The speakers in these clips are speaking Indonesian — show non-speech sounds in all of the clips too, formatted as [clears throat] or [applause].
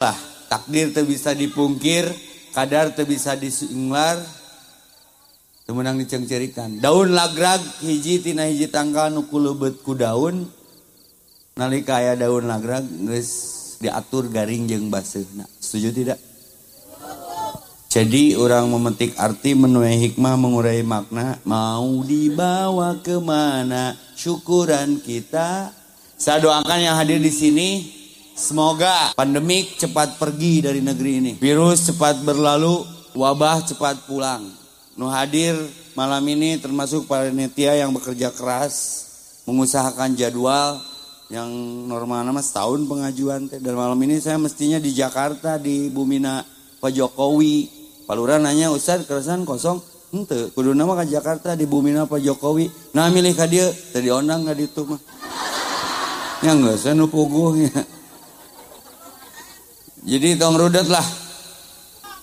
lah takdir teu bisa dipungkir kadar teu bisa disinglar. Temenang dicengcerikan. Daun lagrag hiji tina hiji tangkal nu ku daun. Nalika daun lagrag geus diatur garing jeung baseuna setuju tidak? Jadi orang memetik arti menuai hikmah mengurai makna mau dibawa ke mana syukuran kita? Saya doakan yang hadir di sini Semoga pandemik cepat pergi dari negeri ini. Virus cepat berlalu, wabah cepat pulang. Nu hadir malam ini termasuk para netia yang bekerja keras, mengusahakan jadwal yang normal. Nama setahun pengajuan dan malam ini saya mestinya di Jakarta di Bumina Pak Jokowi. Palura nanya Ustaz keresan kosong? Ente kudu nama ke Jakarta di Bumina Pak Jokowi. Nah milih ka dia tadi onang nggak itu mah. [laughs] Ya enggak saya nupuguh ya jadi tong rudet lah.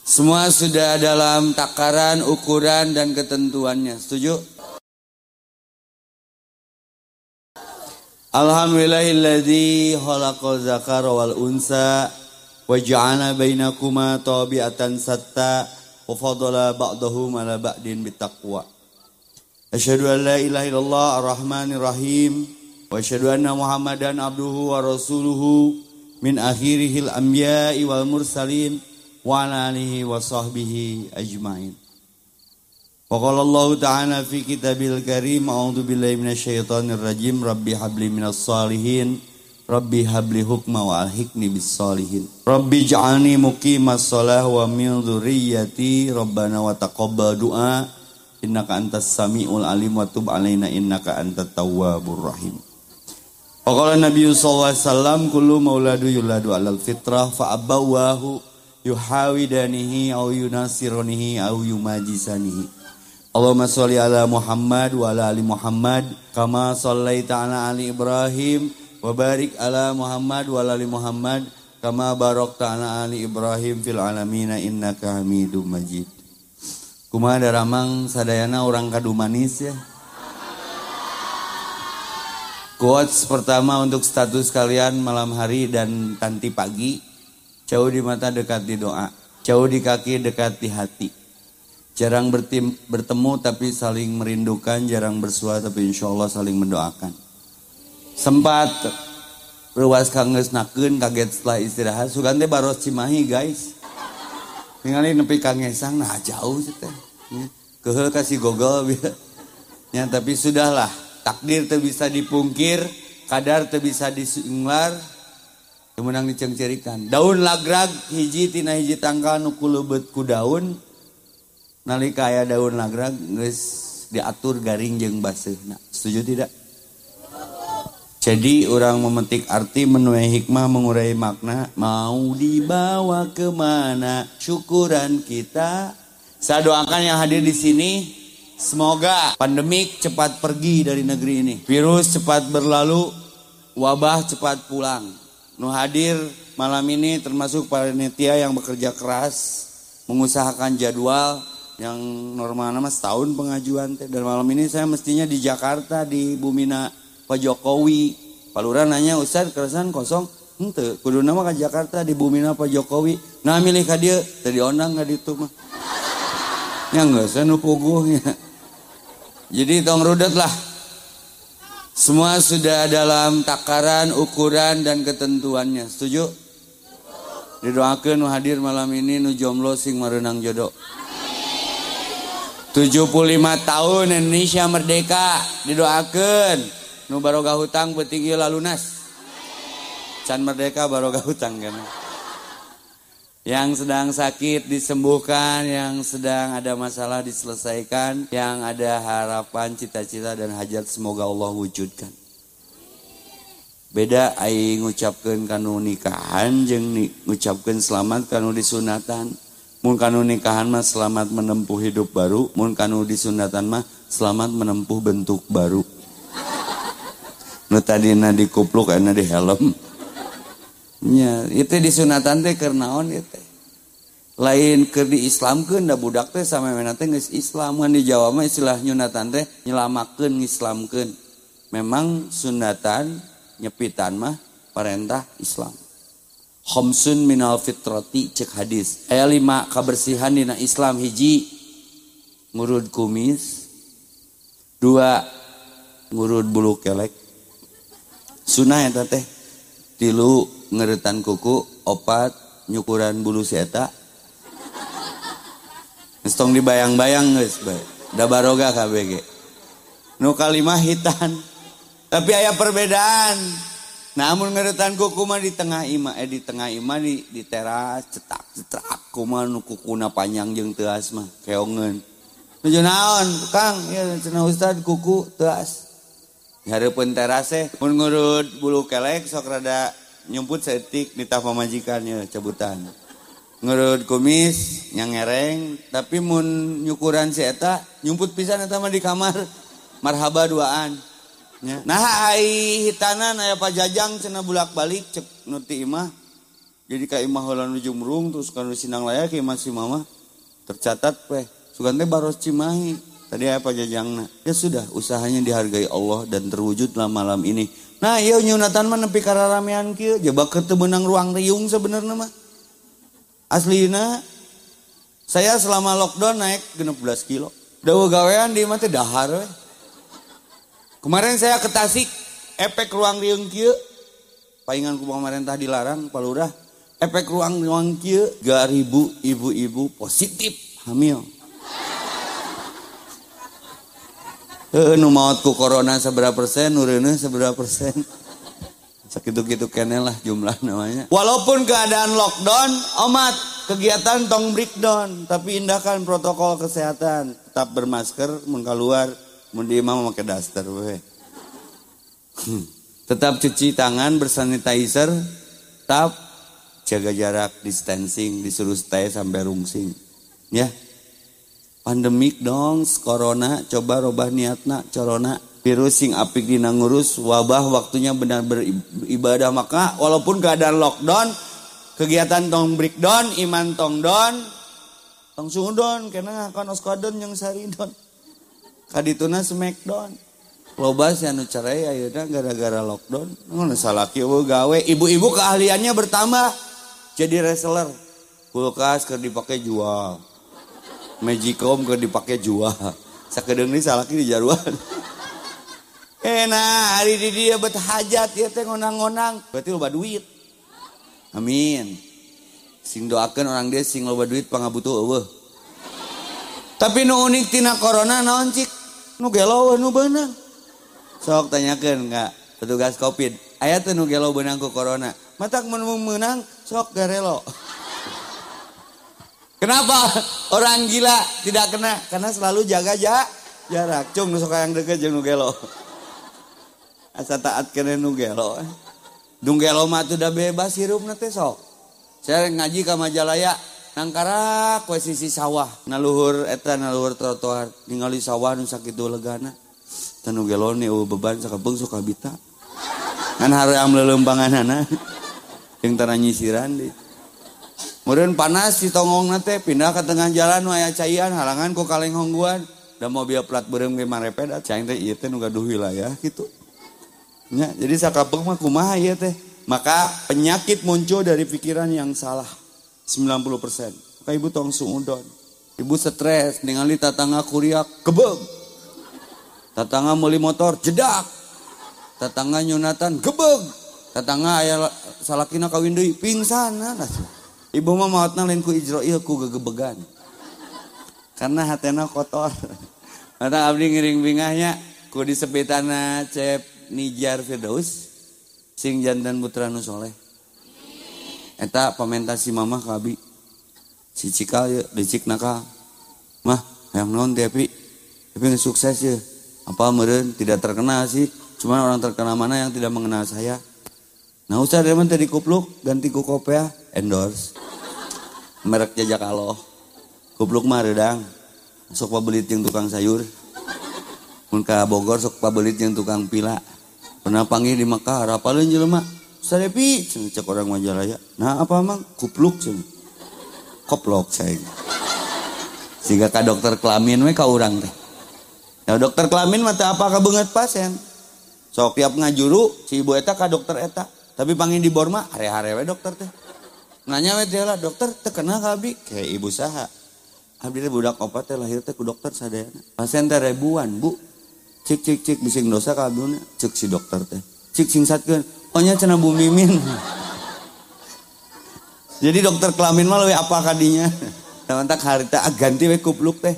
Semua sudah dalam takaran, ukuran dan ketentuannya. Setuju? Alhamdulillahilladzi khalaqal zakara wal unsa wa bainakuma tabi'atan satta wa fadala ba'dahum ala ba'din bitaqwa. Asyhadu an la ilaha illallah ar-rahmanir wa asyhadu anna Muhammadan abduhu wa rasuluhu min akhirihil anbiya'i wal mursalin wa ala alihi wa sahbihi ajmain. Wa qala Allah ta'ala fi kitabil karim a'udzu billahi minasyaitonir rajim rabbi habli minas salihin rabbi habli hukma wa alhiqni bis salihin rabbi ij'alni muqimas shalah wa min dzurriyyati rabbana wa taqabbal du'a innaka antas samiul alim wa tub alaina innaka antat tawwabur rahim Faqala Nabi sallallahu alaihi wasallam mauladu yuladu alal fitrah fa abawahu yuhawidanihi au yunasironihi au yumajisanihi. Allahumma sholli ala Muhammad wa ala ali Muhammad kama shallaita ala ali Ibrahim wa barik ala Muhammad wa ala ali Muhammad kama barakta ala ali Ibrahim fil alamin innaka Hamidum Majid. Kumaha daramang sadayana orang kadu manis ya. Quotes pertama untuk status kalian malam hari dan tanti pagi. Jauh di mata dekat di doa. Jauh di kaki dekat di hati. Jarang bertim, bertemu tapi saling merindukan. Jarang bersua tapi insya Allah saling mendoakan. Sempat ruas kanges naken kaget setelah istirahat. Sugante baros cimahi guys. Tinggalin nepi kangesang nah jauh. Kehel kasih gogol [laughs] Ya tapi sudahlah takdir teu bisa dipungkir kadar teu bisa disinglar menang dicengcerikan. Daun lagrag hiji tina hiji kuleubeut ku daun nalika aya daun lagrag geus diatur garing jeung baseuna setuju tidak? Jadi orang memetik arti menuai hikmah mengurai makna mau dibawa ke mana syukuran kita? Saya doakan yang hadir di sini Semoga pandemik cepat pergi dari negeri ini. Virus cepat berlalu, wabah cepat pulang. Nu hadir malam ini termasuk para netia yang bekerja keras, mengusahakan jadwal yang normal nama setahun pengajuan. Dan malam ini saya mestinya di Jakarta di Bumina Pak Jokowi. Pak Lurah nanya, Ustaz keresan kosong? Ente, kudu nama ke Jakarta di Bumina Pak Jokowi. Nah milih ka dia, tadi onang [laughs] nggak itu mah. Ya enggak, saya nupuguh jadi tong rudet lah. Semua sudah dalam takaran, ukuran dan ketentuannya. Setuju? Didoakan nu hadir malam ini nu jomblo sing merenang jodoh. 75 tahun Indonesia merdeka didoakan nu barokah hutang petinggi lalunas can merdeka barokah hutang kan yang sedang sakit disembuhkan, yang sedang ada masalah diselesaikan, yang ada harapan, cita-cita dan hajat semoga Allah wujudkan. Beda aing ngucapkeun kanu nikahan jeung ngucapkeun selamat kanu disunatan. Mun kanu nikahan mah selamat menempuh hidup baru, mun kanu disunatan mah selamat menempuh bentuk baru. Nu tadina dikupluk aya di helm. nya itu disunatan teh kenaon teh. Lain ke di Islam ke nda budak teh sama menate geus Islam. Kan di Jawa mah istilah nyunatan teh nyelamakeun ngislamkeun. Memang sunatan nyepitan mah perintah Islam. Homsun minal fitrati cek hadis. Aya lima kebersihan dina Islam hiji ngurud kumis. Dua ngurud bulu kelek. Sunah eta teh tilu ngeretan kuku opat nyukuran bulu seta Nestong dibayang-bayang guys dabaroga KBG. Nu kalimah hitan tapi ayah perbedaan. Namun ngeretan kuku mah di tengah ima eh di tengah ima di, di teras cetak cetak kuma nu kukuna panjang jeung teas mah keongeun nuju naon kang? Ya cenah ustad kuku teas. Hareupeun terase mun ngurut bulu kelek sok rada nyumput setik di tah pamajikannya cabutan. Ngurut kumis nyangereng tapi mun nyukuran si eta nyumput pisan eta mah di kamar marhaba duaan. Ya. Nah ai hitanan aya pajajang cenah bulak-balik cek nuti imah. Jadi ka imah heula nuju murung terus kana sinang layak imah si mama tercatat weh sugan teh baros cimahi. Tadi aya pajajangna. Ya sudah usahanya dihargai Allah dan terwujudlah malam ini. Nah iya nyunatan mah nepi kararamean kieu jebak teu benang ruang riung sebenarnya mah. Aslina saya selama lockdown naik 16 kilo. Dawa gawean di mah dahar weh. Kemarin saya ke Tasik, efek ruang riung kieu. Paingan ku pemerintah dilarang, palurah. Efek ruang riung kieu, 3000 ibu-ibu positif hamil. Eh, nu maut ku corona seberapa persen, nureuneuh seberapa persen. Sakitu-kitu kene lah jumlah namanya. Walaupun keadaan lockdown, omat kegiatan tong breakdown, tapi indahkan protokol kesehatan. Tetap bermasker, mun keluar, Mun di pakai daster we. [clears throat] Tetap cuci tangan bersanitizer, tetap jaga jarak, distancing, disuruh stay sampai rungsing. Ya. Pandemik dong, corona, coba robah niatna, corona. Virus sing apik dina ngurus, wabah waktunya benar beribadah. Maka walaupun keadaan lockdown, kegiatan tong breakdown, iman tong don, tong sungudon, karena kan oskadon yang saridon kadituna smackdown loba si anu cerai ayeuna gara-gara lockdown. Ngono salaki gawe. Ibu-ibu keahliannya bertambah. Jadi wrestler. Kulkas keur dipake jual magicom keur dipake jua Sakedeung ni salaki di jaruan. Enak hari di dia bet hajat ya teh ngonang-ngonang. Berarti loba duit. Amin. Sing doakan orang dia sing loba duit pangabutuh eueuh. Tapi nu unik tina corona naon cik? Nu gelo nu beunang. Sok tanyakeun ka petugas covid. Aya teh nu gelo beunang ku corona. Matak mun menang sok garelo kenapa? Orang gila tidak kena. Karena selalu jaga ja, jarak. Cung nu yang deket jeung nu gelo asa taat kena nu gelo dung gelo mah udah bebas hirup nate sok. Saya ngaji ke Majalaya nangkara kue sisi sawah. Naluhur eta naluhur trotoar. Ningali sawah nu sakitu legana. Tanu gelone oh beban sakabeng suka bita. Kan haram lelembanganana yang tanah nyisiran di Kemudian panas di tongong nate pindah ke tengah jalan nu aya caian halangan ku kaleng hongguan dan mobil plat berem ge marepet caing teh ieu teh nu gaduh wilayah gitu ya, jadi sakabeng mah kumaha ieu teh maka penyakit muncul dari pikiran yang salah 90 persen. Maka ibu tong sungudon. Ibu stres, ningali tatangga kuriak, kebeg. Tatangga meli motor, jedak. Tatangga nyunatan, kebeg. Tatangga ayah salakina kawin deui, pingsan. Nah, ibu mah mautna lain ku Ijroil ku gegebegan. Karena hatena kotor. [laughs] Mata abdi ngiring bingahnya, ku disebitana cep Nijar Firdaus, sing jantan putra nu soleh. Eta pamentasi mama kabi si cikal ya licik naka mah yang non tapi tapi sukses ya apa meren tidak terkenal sih. Cuma orang terkenal mana yang tidak mengenal saya? Nah usah dia tadi kupluk ganti ku kopea endorse merek jajak aloh kupluk mah redang sok pabelit yang tukang sayur mun Bogor sok pabelit yang tukang pila pernah panggil di Mekah rapalin jelema Sarepi, cek orang Majalaya. Nah apa mang? Kupluk ceng. Koplok saya. Sehingga ka dokter kelamin we ka urang teh. Ya dokter kelamin mata apa ka banget pasien. Sok tiap ngajuru si ibu eta ka dokter eta. Tapi pangin di Borma are-are we dokter teh. Nanya lah dokter terkena kabi kayak ibu saha. Abdi teh budak opat teh lahir teh ku dokter sadayana. Pasien teh ribuan bu. Cik cik cik bising dosa kabuna cik si dokter teh. Cik singsatkeun ohnya cenah bu mimin. [laughs] Jadi dokter kelamin mah apa kadinya [laughs] tak harita ah, ganti we kupluk teh.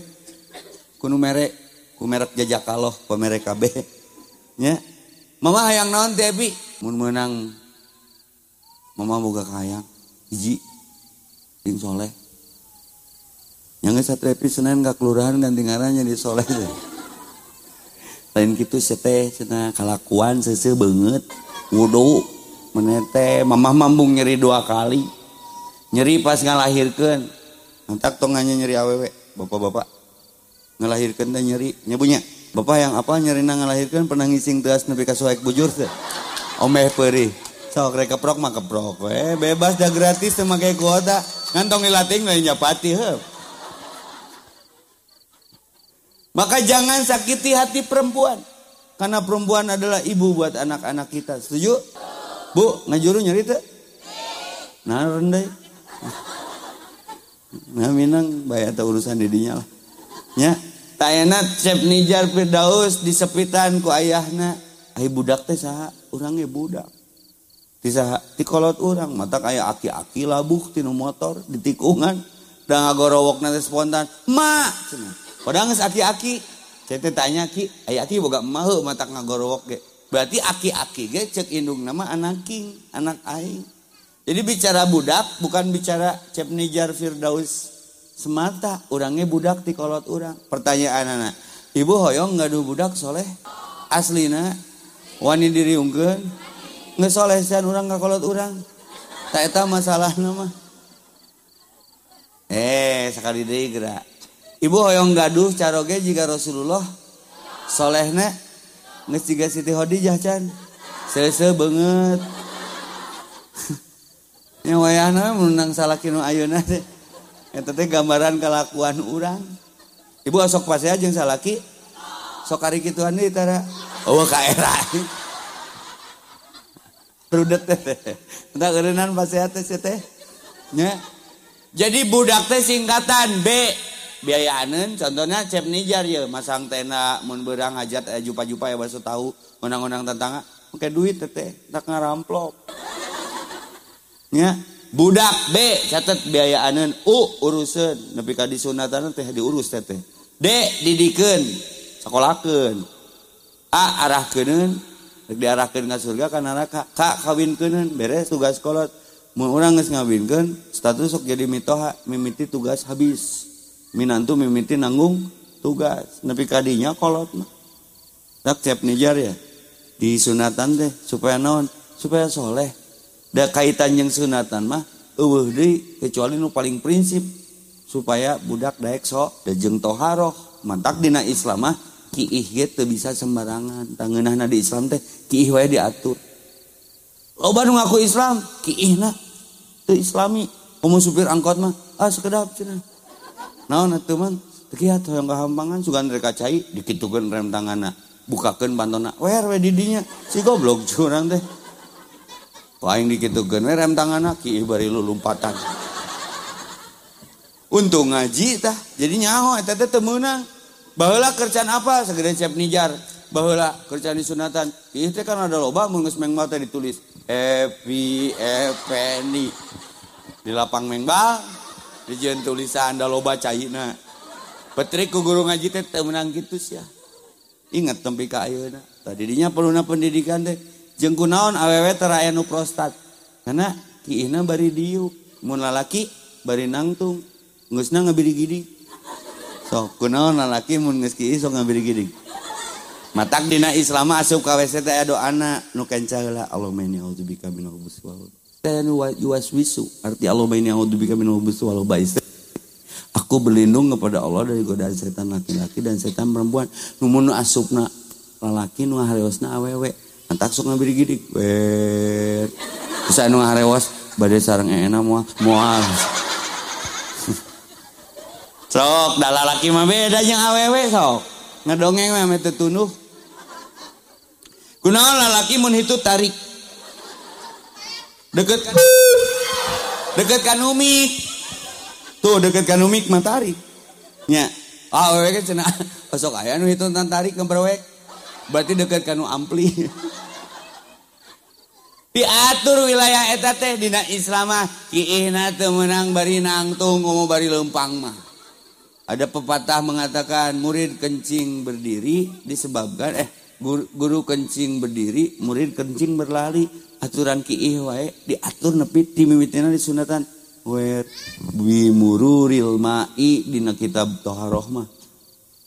Kuno merek ku merek jajak ku merek KB nya? Mama hayang naon teh mun menang mama boga kayang hiji ting soleh. Yang satrepi senen gak kelurahan ganti ngarannya di soleh lain gitu sete cina kalakuan sese banget. Wudhu menete mamah mambung nyeri dua kali. Nyeri pas ngalahirkan antak tongannya nyeri awewe bapak-bapak. Ngelahirkan dan nyeri. Nyebunya bapak yang apa nyeri ngelahirkan pernah ngising teas nepi kasuaik bujur teh. Omeh perih sok rek keprok mah keprok we. Bebas dah gratis memakai kuota. Ngantong ilating lain japati he maka jangan sakiti hati perempuan. Karena perempuan adalah ibu buat anak-anak kita. Setuju? Bu ngajuru tuh nah rendah nah minang bayar urusan didinya lah. Ya enak cep nijar firdaus disepitan ku ayahna. Ayah budak teh sah orangnya budak bisa dikolot orang mata kayak aki-aki labuh tinu motor di tikungan dan ngagorowok nanti spontan ma! Padahal nges aki-aki. Saya tanya ki ayah aki boga mahu mata ngagorowok ge? Berarti aki-aki ge cek indung nama anak king anak aing. Jadi bicara budak bukan bicara cep nijar firdaus semata. Orangnya budak di kolot orang pertanyaan anak ibu hoyong ngadu budak soleh? Aslina wani diri ngesoleh orang ngakolot orang tak eta masalah nama eh sekali deh gerak ibu hoyong gaduh caroge jika Rasulullah. Soleh nges jika Siti Khadijah can. Selese banget [laughs] ya wayana menang salakinu ayuna teh. Eta teh gambaran kelakuan orang ibu asok pas aja jeung salaki. Sok ari kituan deui tara. Eueuh ka era. Prudet teh. Entah eureunan bahasa teh teh. Nya. Jadi budak teh singkatan B. biayaanen contohnya cep nijar ya, masang tenda, mun berang hajat, eh, jupa-jupa ya baso tahu, menang-menang tantangan, pakai duit teh tak ngaramplok. Nya, budak B catat biayaanen U urusan, nepi ka disunatan teh diurus teh D didikeun sekolahkan. A arah diarahkan ke surga kan neraka. Kak kawin kenen beres tugas kolot. Mau orang nggak ngawinkan status sok jadi mitoha mimiti tugas habis. Minantu mimiti nanggung tugas. Nepi kadinya kolot mah. Tak cep nijar ya. Di sunatan deh supaya naon? Supaya soleh. Da kaitan yang sunatan mah eueuh deui kecuali nu paling prinsip supaya budak daek sok da jeung toharoh. Mantak dina Islam mah kiih bisa sembarangan. Tangenahna di Islam teh kiih wae diatur. Loba nu ngaku Islam kiih na teu islami. Umum supir angkot mah ah sekedap cenah. Naon atuh man? Kiat hoyong gahampangan sugan rek cai dikitukeun rem tangana bukakeun pantona. Wer we di dinya si goblok curang teh. Paling dikitukeun we rem tangana kiih bari lu lompatan. Untung ngaji tah jadi nyaho eta teh teu meunang bahwa kerjaan apa? Segede cep nijar. Bahwa kerjaan di sunatan. Itu kan ada loba mengus mengmata ditulis. Happy Effendi di lapang mengbang di jen tulisan ada loba caina petrik ku guru ngaji teh menang gitu sih ya ingat tempi ka ayeuna. Tadi dinya perlu pendidikan teh jeung kunaon awewe teu prostat? Karena kiina bari diuk mun lalaki bari nangtung geusna ngabiri-gidi So, kunaon lalaki mun geus kieu sok ngabiri gini. Matak dina Islam asup ka WC teh ado anak nu kenca heula Allahumma inni a'udzubika minal khubuthi wal nu yuwaswisu arti Allahumma inni a'udzubika minal khubuthi wal ba'is. Aku berlindung kepada Allah dari godaan setan laki-laki dan setan perempuan. Numun asupna lalaki nu hareosna awewe. Antak sok ngabiri gini. Wer. Terus anu hareos bade sareng enak moal moal. sok dalalaki mah beda jeung awewe sok. Ngedongeng mah teu tunuh. Kunaon lalaki mun hitu tarik? Deket kan deket kan umik. Tuh deket kan umik mah tarik. Nya awewe kan cenah [laughs] sok aya nu hitu tentang tarik kembrewek berarti deket kan ampli. [laughs] Diatur wilayah eta teh dina Islamah kiihna teu meunang bari nangtung mau bari lempang mah. Ada pepatah mengatakan murid kencing berdiri disebabkan eh guru, guru kencing berdiri murid kencing berlari. Aturan kiih wae diatur nepi di mimitina disunatan wer bimururil mai dina kitab toharoh mah.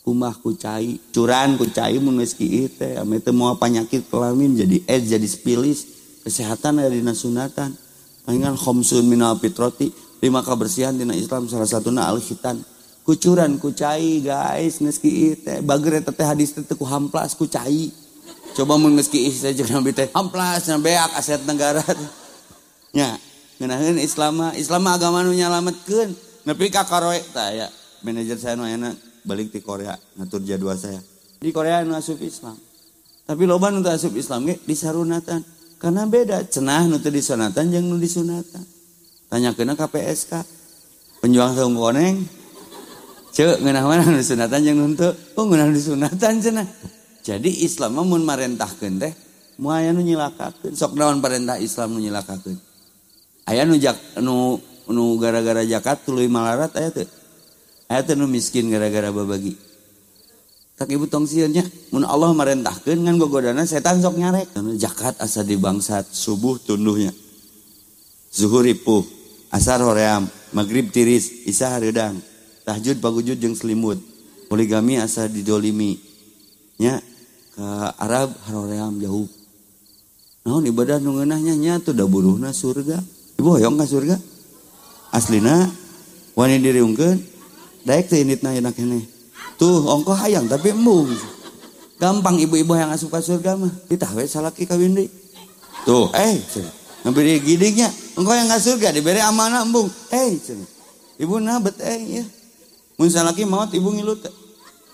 Kumah kucai curan kucai mun geus kiih ame penyakit kelamin jadi AIDS jadi spilis. Kesehatan dari sunatan. Palingan khomsun minal fitroti lima kebersihan dina Islam salah satunya al khitan kucuran kucai guys ngeski teh. Bagre teh hadis teh ku hamplas kucai coba mun ngeski jeung nabi teh. Hamplas beak aset negara nya ngeunaheun Islam Islam agama nu nyalametkeun. Nepi ka karoe tah ya. Manajer saya nu enak balik di Korea ngatur jadwal saya. Di Korea nu asup Islam. Tapi loba nu asup Islam ge di sarunatan karena beda cenah nu disunatan jeung nu disunatan. Tanya kena KPSK penjual saung koneng cek ngeunah mana nu disunatan jeung nu oh ngeunah disunatan cenah jadi Islam mun marentahkeun teh moal aya nu nyilakakeun. Sok naon perintah Islam nu nyilakakeun? Aya nu jak nu nu gara-gara zakat tuluy malarat aya teu aya teu nu miskin gara-gara babagi. Tak ibu tong siunnya mun Allah merentahkan ngan gogodana setan sok nyarek. Jakat asa di bangsat subuh tunduhnya. Zuhur ipuh asar hoream maghrib tiris isya hareudang tahajud pagujud jeung selimut. Poligami asa didolimi. Nya ke Arab haroream jauh naon ibadah nu ngeunahnya? Nya tuh da buruhna surga. Ibu hoyong ka surga? Aslina wani diriungkeun? Daek teh initna enak keneh tuh ongkoh hayang tapi embung gampang ibu-ibu yang asup ke surga mah. Kita we salaki kawin deh tuh eh ngeberi gidingnya. Engkau yang gak surga diberi amanah embung eh ibu nabet eh ya mun salaki maut ibu ngilut.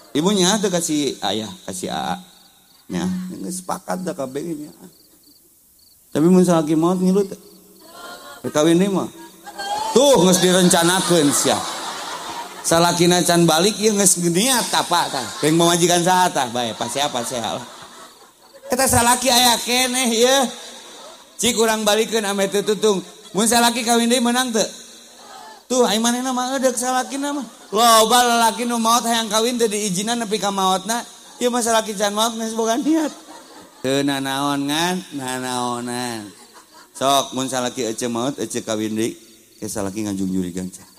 Ibunya tuh kasih ayah kasih aa nya nggak sepakat dah kabeh nya tapi mun salaki maut ngilut. Kawin deh mah. Tuh nggak direncanakan siapa salakina can balik ya nges niat apa tah? Yang memajikan sahat tah? Baik pasti apa sehat kita salaki ayah keneh ya cik kurang balikin ame tutung. Mun salaki kawin deui menang tuh tuh ai manehna mah eudek salakina mah loba laki nu maot hayang kawin teu diijinan nepi ka maotna ieu mah salaki can maot geus boga niat. Teu nanaon ngan nanaonan. Sok mun salaki ece maot ece kawin deui ke salaki nganjung jurigan can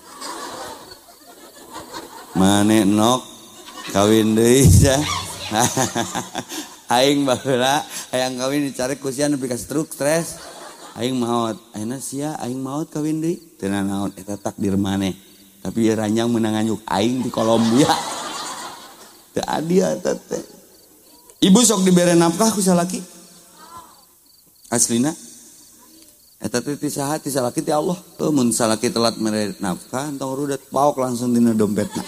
mane nok kawin deui can [laughs] aing baheula hayang kawin dicari kusian nepi ka stroke stres. Aing maot ayeuna sia aing maot kawin deui teu nanaon. Eta takdir maneh. Tapi ranjang menang anyuk aing di Kolombia. Teu adia eta teh. Ibu sok dibere nafkah ku salaki? Aslina Eta teh ti saha ti salaki ti Allah. Tuh mun salaki telat mere nafkah entong rudet paok langsung dina dompetna.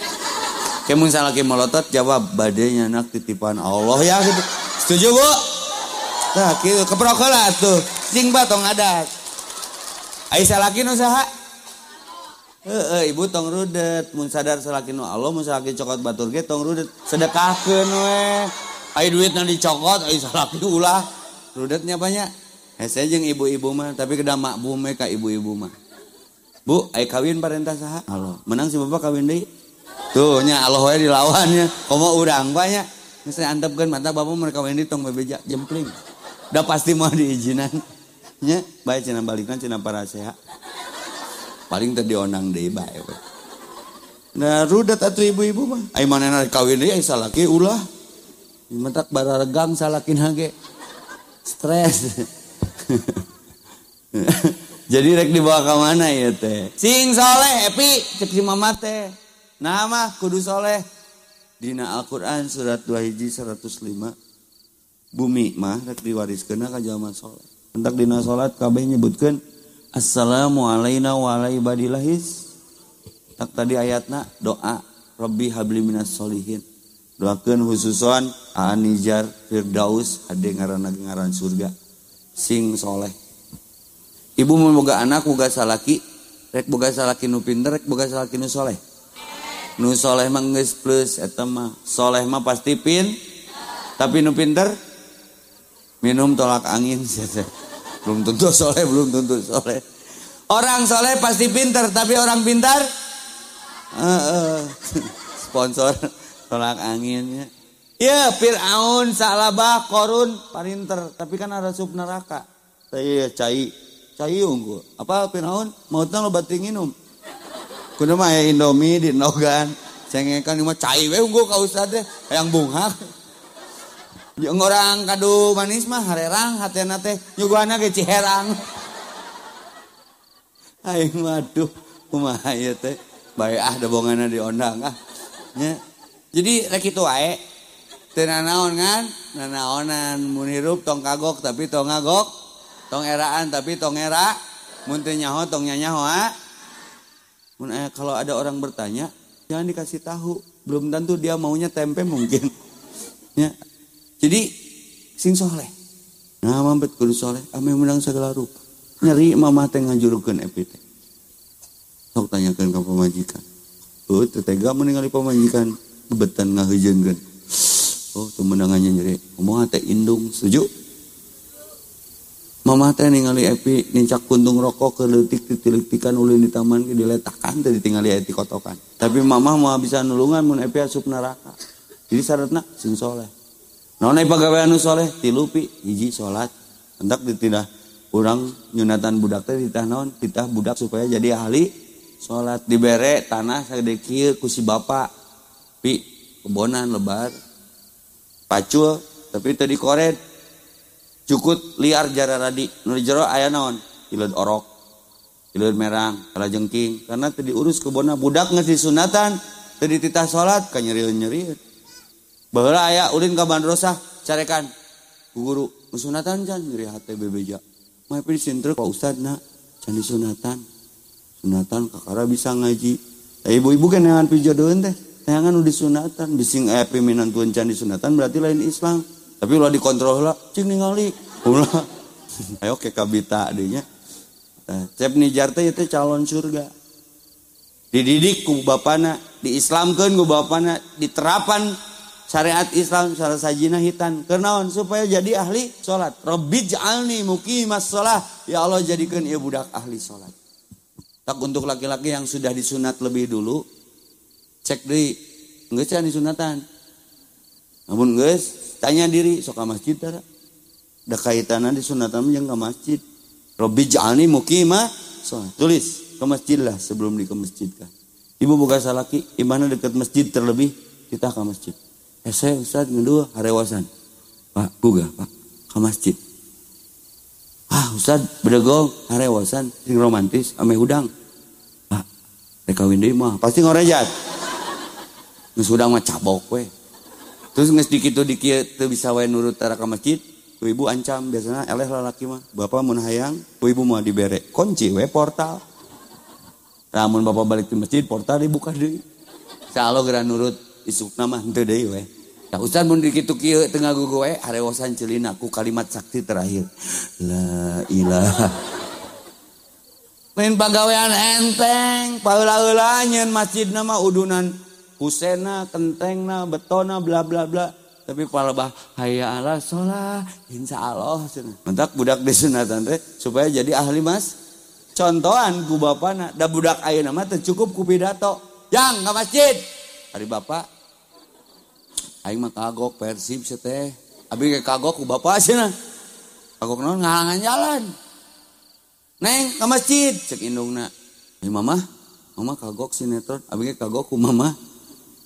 Ke mun salaki melotot jawab badenya nak titipan Allah ya gitu. Setuju Bu? Nah, kieu keprok heula tuh. Sing batong adat. Ai salaki nu Heeh, ibu tong rudet mun sadar salaki nu Allah mun salaki cokot batur ge tong rudet sedekahkeun we. Ai duitna dicokot ai salaki ulah. Rudetnya banyak. Hese jeung ibu-ibu mah tapi keda makbum ka ibu-ibu mah. Bu, ai kawin parentah saha? Allah. Menang si bapak kawin deui. Tuh nya Allah wae dilawannya. Komo urang banyak. Geus antepkeun mata bapak mereka kawin deui tong bebeja jempling. Udah pasti mau diizinan. Nya bae cenah balikna cenah para sehat. paling tadi onang deh bae nah rudat atau ibu-ibu mah. Ai mana narik kawin deh ay salaki ulah. Mentak bararegang salakin hage. Stres. [laughs] Jadi rek dibawa ke mana ya teh? Sing soleh happy cek si mama teh. Nama kudu soleh. Dina Al-Quran surat 2 hiji 105 bumi mah rek diwariskeun ka jalma soleh. Entak dina salat kabeh nyebutkeun assalamu alaina wa ala ibadillahis tak tadi ayatna doa Rabbi habli minas solihin doakeun khususon Anijar Firdaus ade ngaran ngaran surga. Sing soleh. Ibu memoga anak muga salaki. Rek boga salaki nu pinter rek boga salaki nu soleh. Nu soleh mah geus plus eta mah soleh mah pasti pin. Tapi nu pinter minum tolak angin [laughs] belum tentu soleh belum tentu soleh. Orang soleh pasti pinter tapi orang pintar? Uh, uh, [laughs] sponsor tolak anginnya ya. Fir'aun salabah korun parinter. Tapi kan ada sub neraka. Saya cai. Cai unggul apa Fir'aun? Mau lo bating minum kudu mah ya Indomie di nogan. Cengekan cuma cai. We unggul kau ustad deh yang bunga yang orang kado manis mah harerang hatiana teh nyuguhana ge ciherang aing waduh kumaha ieu teh. Bae ah da bongana diondang ah. Nya jadi rek kitu wae. Teu nanaon kan nanaonan mun hirup tong kagok tapi tong ngagok. Tong eraan tapi tong era. Mun teu nyaho tong nyanyaho ah. Mun eh, kalau ada orang bertanya jangan dikasih tahu. Belum tentu dia maunya tempe mungkin. Ya jadi sing soleh. Nah mampet kudu soleh. Ame menang segala rupa. Nyeri mama teh ngajurukeun epi teh. Sok tanyakeun ka pamajikan. [sniffs] Oh tetega meninggali pamajikan. Betan ngahejeungkeun. Oh tuh menangannya nyeri. Ngomong teh indung setuju? Mama teh ningali epi nincak kuntung rokok ke letik ditilitikan ulin di taman ke diletakan teh ditinggali epi kotokan. Tapi mama mau bisa nulungan mun epi asup neraka. Jadi syaratna sing soleh. Nona pegawai anu soleh? Tilupi hiji sholat hendak ditindah orang nyunatan budak teh ditah naon? Titah budak supaya jadi ahli sholat dibere tanah sadekir kusi bapak pi kebonan lebar pacul tapi tadi koret cukut liar jara radi. Nu jero aya naon? Ileud orok ilud merang kala jengking karena tadi urus kebona budak ngasih sunatan tadi titah sholat kanyeriun nyeriun bahwa ayah ulin ke bandrosa carekan. Guru sunatan jan nyeri hati bebeja. Mau pilih sinter pak ustad nak candi sunatan. Sunatan kakara bisa ngaji. Ibu-ibu kan yang pijodohan teh. Tangan udah sunatan bising eh piminan tuan candi sunatan berarti lain Islam. Tapi ulah dikontrol lah cing ningali. Ulah. [laughs] Ayo ke kabita adanya cep nijar teh itu calon surga. Dididik ku bapana diislamkan ku bapana diterapan syariat Islam salah sajina hitan. Kenaon supaya jadi ahli sholat. Rabbi ja'alni muqimas sholat ya Allah jadikan ia budak ahli sholat. Tak untuk laki-laki yang sudah disunat lebih dulu cek di nggak sih disunatan. Namun guys tanya diri sok ke masjid ada ada kaitannya disunatan yang ke masjid. Rabbi ja'alni muqimah sholat. Tulis ke masjid lah sebelum di ke masjid kan ibu buka salaki imana dekat masjid terlebih kita ke masjid eh saya Ustaz ngedua harewasan. Pak buga Pak ke masjid. Ah Ustaz bedegong harewasan sing romantis ame hudang. Pak rekawin deh mah pasti ngorejat. Nges hudang mah cabok we. Terus nges dikitu dikit tuh bisa wae nurut tara ke masjid ku ibu ancam biasanya eleh lalaki mah bapak mun hayang ku ibu mau dibere. Kunci we portal. Namun bapak balik ke masjid portal dibuka deh Salo geran nurut isuk nama henteu deui we. Nah, Ustaz mun dikitu kieu tengah gugu we arewasan celina ku kalimat sakti terakhir. La ilaha Lain pagawean enteng, paheula-heula nyeun masjid nama udunan kusena, kentengna, betona, bla bla bla. Tapi palebah hayya ala sholat, insya Allah. Mentak budak disunatan teh supaya jadi ahli mas. Contohan ku bapana, da budak ayeuna mah teu cukup ku pidato. Yang ke masjid. Hari bapak aing mah kagok persib teh. Abi kayak kagok ku bapak sih nah. Kagok non ngalangan jalan. Neng ke masjid. Cek indungna Hey, mama mama kagok sinetron abi kayak kagok ku mama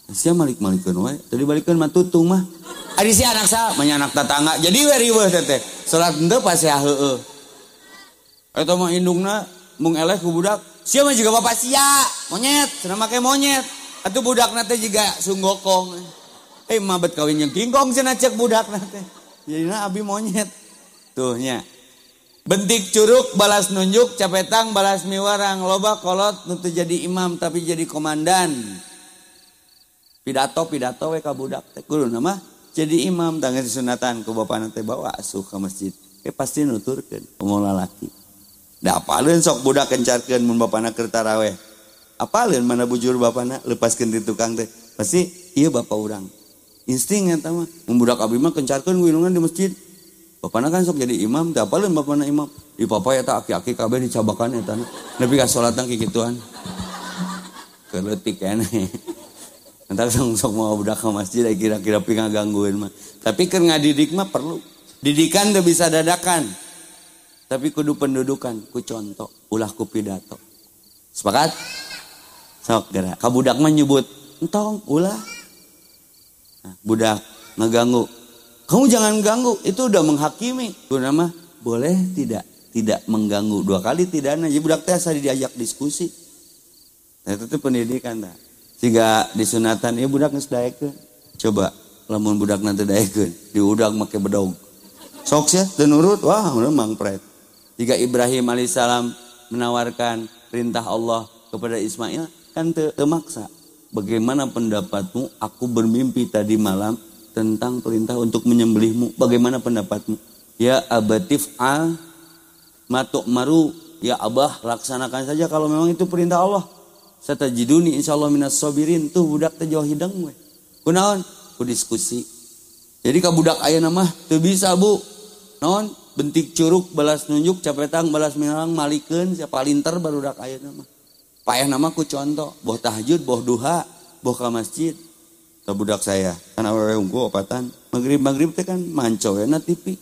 sia malik malikkan wae. Tadi balikkan mah tutung mah. Adi si anak sa manya anak tetangga. Jadi weri weh teh salat henteu pas ya heeh eta mah indungna mung eleh ku budak. Sia mah juga bapak sia. Monyet cenah make monyet. Atuh budak nate juga sunggokong eh mabet kawin yang kingkong cina cek budak nanti. Jadi abi monyet. Tuhnya bentik curug balas nunjuk capetang balas miwarang loba kolot nutu jadi imam tapi jadi komandan. Pidato pidato we budak teh. Kudu nama jadi imam tangga sunatan ku bapak nanti bawa asuh ke masjid. Eh pasti nuturkan umur lalaki da apalin sok budak kencarkeun mun bapana keur taraweh apalin mana bujur bapana lepaskeun di tukang teh. Pasti iya bapak urang insting eta mah mun budak abdi mah kencarkeun wilungan di masjid bapana kan sok jadi imam teh apalin bapana imam di papa eta aki-aki kabeh dicabakan eta nepi ka salatan kikituan keletik keneh [laughs] Entar sok sok mau budak ke masjid kira-kira pinga gangguin mah. Tapi kan ngadidik mah perlu. Didikan tuh bisa dadakan. Tapi kudu pendudukan, ku contoh, ulah ku pidato. Sepakat? Sok gerak. Kabudak mah nyebut, entong, ulah. Budak ngeganggu. Kamu jangan ganggu, itu udah menghakimi. Guna mah boleh tidak tidak mengganggu dua kali tidak jadi budak teh asal diajak diskusi. Nah, itu pendidikan dah. Jika disunatan ya budak daekeun. Coba lamun budak nanti daekeun, diudag make bedog. Sok ya, dan nurut, wah udah mangpret. Jika Ibrahim alaihissalam menawarkan perintah Allah kepada Ismail, kan termaksa. Bagaimana pendapatmu? Aku bermimpi tadi malam tentang perintah untuk menyembelihmu. Bagaimana pendapatmu? Ya abatif al matuk maru. Ya abah laksanakan saja kalau memang itu perintah Allah. Satajiduni insyaallah minas sabirin tuh budak jauh hidang we. Kunaon? Ku diskusi. Jadi ka budak aya nama teu bisa Bu. Non bentik curug balas nunjuk capetang balas milang malikeun siapa linter baru dak aya nama payah nama ku contoh boh tahajud boh duha boh ke masjid. Ke budak saya. Kan awewe unggul opatan. Maghrib maghrib teh kan manco ya na tipi.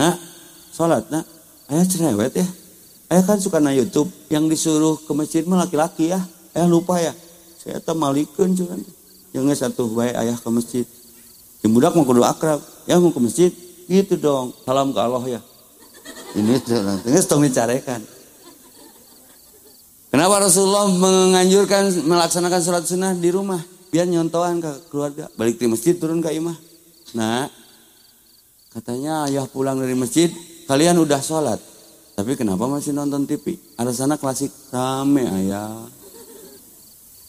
Nah sholat nah ayah cerewet ya. Ayah kan suka na YouTube. Yang disuruh ke masjid mah laki-laki ya. Ayah lupa ya. Saya teh malikeun cuman jangan satu baik ayah ke masjid. Yang budak mau kudu akrab. Ya mau ke masjid Gitu dong. Salam ke Allah ya. Ini ini sedang dicarekan. Kenapa Rasulullah menganjurkan melaksanakan sholat sunnah di rumah? Biar nyontohan ke keluarga. Balik di masjid turun ke imah. Nah, katanya ayah pulang dari masjid, kalian udah sholat. Tapi kenapa masih nonton TV? Ada sana klasik rame ayah.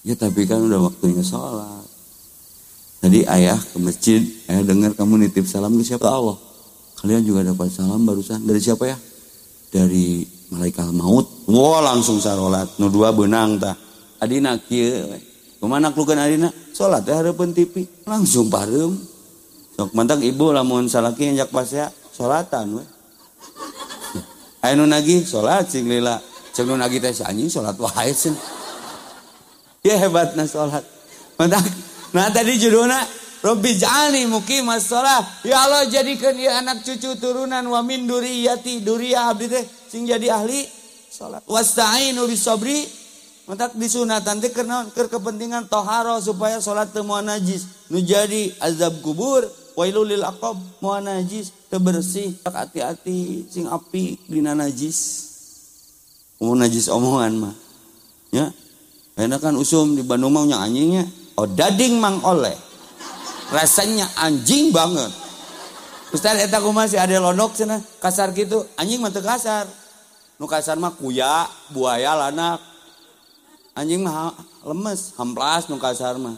Ya tapi kan udah waktunya sholat. Tadi ayah ke masjid, ayah dengar kamu nitip salam ke siapa Allah. Kalian juga dapat salam barusan dari siapa ya? Dari malaikat maut. Wah langsung sarolat. Nu dua benang tah. Adina kieu. Ke mana kelukan adina? Salat teh hareupeun TV. Langsung parem. Sok mantang ibu lamun salaki jak pas ya salatan we. [laughs] Aya nu nagih salat sing lila. Cek nu nagih teh si anjing salat wae [laughs] Ya hebatna salat. Mantang Nah tadi judulnya Robbi ja'alni muqimas shalah. Ya Allah jadikan dia anak cucu turunan wa min duriyati duriya abdi teh sing jadi ahli salat. Wasta'inu bis sabri Matak disunatan teh karena kepentingan toharo supaya salat teu moal najis. Nu jadi azab kubur wailul lil aqab moal najis teu bersih. Hati-hati sing api dina najis. Umum najis omongan mah. Ya. Enak kan usum di Bandung mah anjingnya Oh dading mang oleh. Rasanya anjing banget. Ustaz eta masih ada lodok sana kasar gitu. Anjing mah kasar. Nu kasar mah kuya, buaya, lanak. Anjing mah lemes, hamplas nu kasar mah.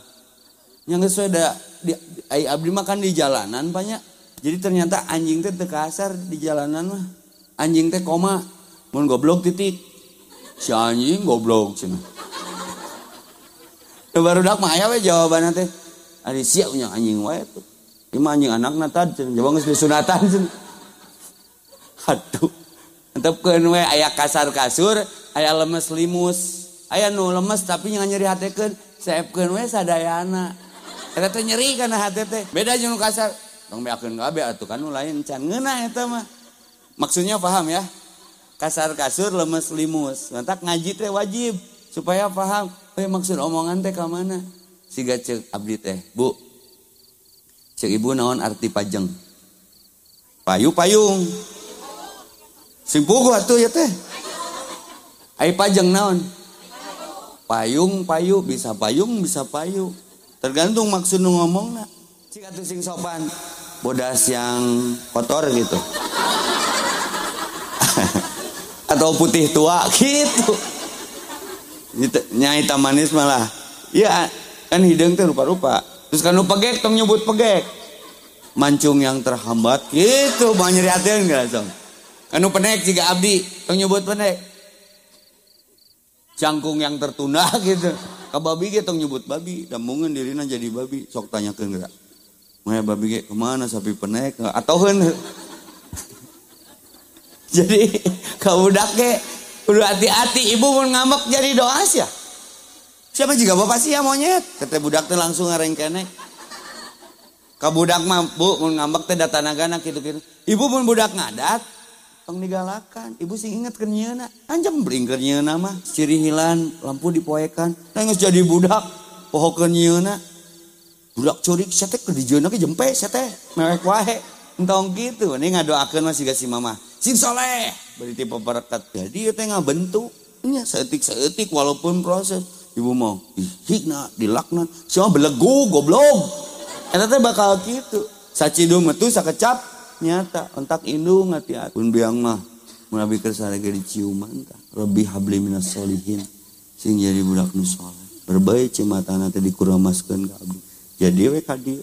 Yang sesuai da di, ai abdi makan di jalanan banyak. Jadi ternyata anjing teh teu kasar di jalanan mah. Anjing teh koma. Mun goblok titik. Si anjing goblok cenah baru dak mah aya we jawaban teh ari sia punya anjing wae tuh mah anjing anakna tad coba geus disunatan cenah aduh entepkeun we aya kasar kasur aya lemes limus. Aya nu lemes tapi ngan nyeri hatekeun saepkeun we sadayana. Eta teh nyeri kana hate teh. Beda jeung nu kasar. Tong beakeun kabeh atuh kan nu lain can ngeunah eta mah. Maksudnya paham ya? Kasar kasur lemes limus. Mantak ngaji teh wajib supaya paham. Eh maksud omongan teh ke mana siga cek abdi teh bu. Cek ibu naon arti pajeng? Payu payung sing pugu atuh ya teh. Ai pajeng naon? Payung payu bisa payung bisa payu. Tergantung maksud nu ngomong nak cik atuh sing sopan bodas yang kotor gitu. [laughs] Atau putih tua gitu. Nyai manis malah. Iya kan hidung tuh rupa-rupa. Terus kan pegek tong nyebut pegek. Mancung yang terhambat gitu. Nyeri hati enggak langsung anu penek jika abdi. Tong nyebut penek. Cangkung yang tertunda [laughs] gitu. Ka babi ge nyebut babi. Dan mungkin dirina jadi babi. Sok tanyakeun geura Maya babi ge ke mana? Sapi penek. Atau [laughs] jadi [laughs] kabudak ge udah hati-hati. Ibu mau ngambek jadi doa ya. Siapa juga bapak sih ya monyet? Kata budak teh langsung ngareng kene. Kabudak mah bu mau ngambek teh datanagana gitu-gitu. Ibu pun budak ngadat tong digalakan. Ibu sih inget kernyana anjam bering kernyana mah. Ciri hilan lampu dipoekan. Nangis jadi budak. Poho kernyana budak curik sete ke dijona ke jempe sete mewek wae. Entong gitu. Ini ngadoakeun masih kasih mama. Sing soleh. Beri tipe berkat jadi itu nggak bentuk nya seetik seetik walaupun proses. Ibu mau hikna dilaknat siapa belegu goblok. Eta teh bakal gitu. Sacidung metu sakecap nyata entak indung hati pun biang mah menabi kersa lagi diciuman lebih habli minas solihin sing jadi budak nu berbaik cemata nanti dikuramaskan ke abdi. Jadi we kadi